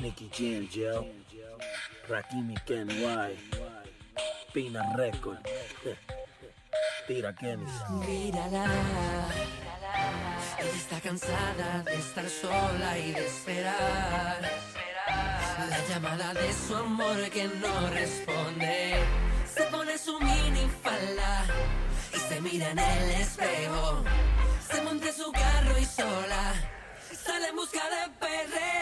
Nicky Jam, Joe. Rakimi Kenway. Pina Record. Tira Kemis. Mírala. Ella está cansada de estar sola y de esperar. La llamada de su amor que no responde. Se pone su mini falda y se mira en el espejo. Se monta en su carro y sola sale en busca de perreo.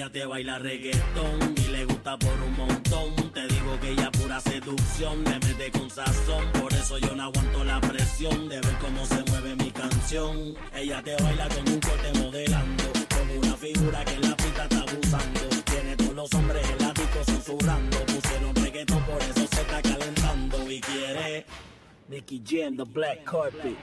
Ella te baila reggaetón y le gusta por un montón. Te digo que ella pura seducción, le mete con sazón. Por eso yo no aguanto la presión de ver cómo se mueve mi canción. Ella te baila con un corte modelando, con una figura que la pista está abusando. Tiene todos los hombres elásticos susurrando. Pusieron reggaetón, por eso se está calentando y quiere. Nicky Jam, the black carpet.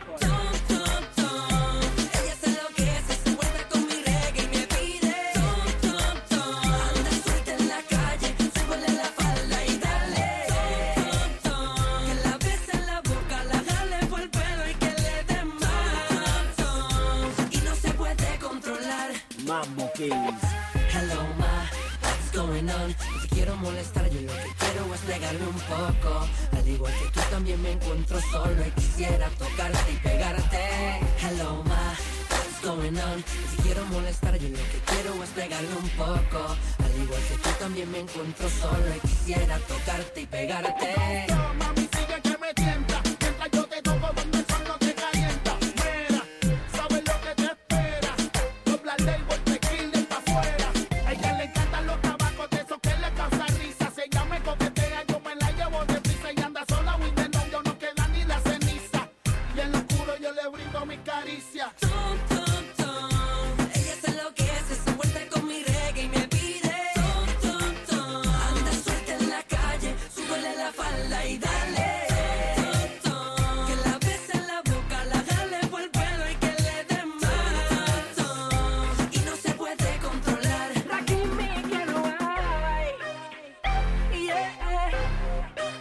Mambo Kings. Hello ma, what's going on? No te quiero molestar, yo lo que quiero es pegarme un poco. Al igual que tú también me encuentro solo y quisiera tocarte y pegarte. Hello ma, what's going on? No te quiero molestar, yo lo que quiero es pegarme un poco. Al igual que tú también me encuentro solo y quisiera tocarte y pegarte. Mami, sigue que me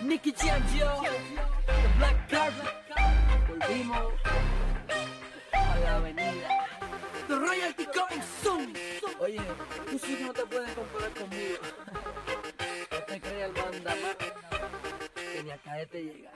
Nicky Jam. The black carpet. Volvimos a la avenida. The royalty coming soon. Oye, tú sí no te puedes comparar conmigo. No te creas el manda, que ni a caerte llega.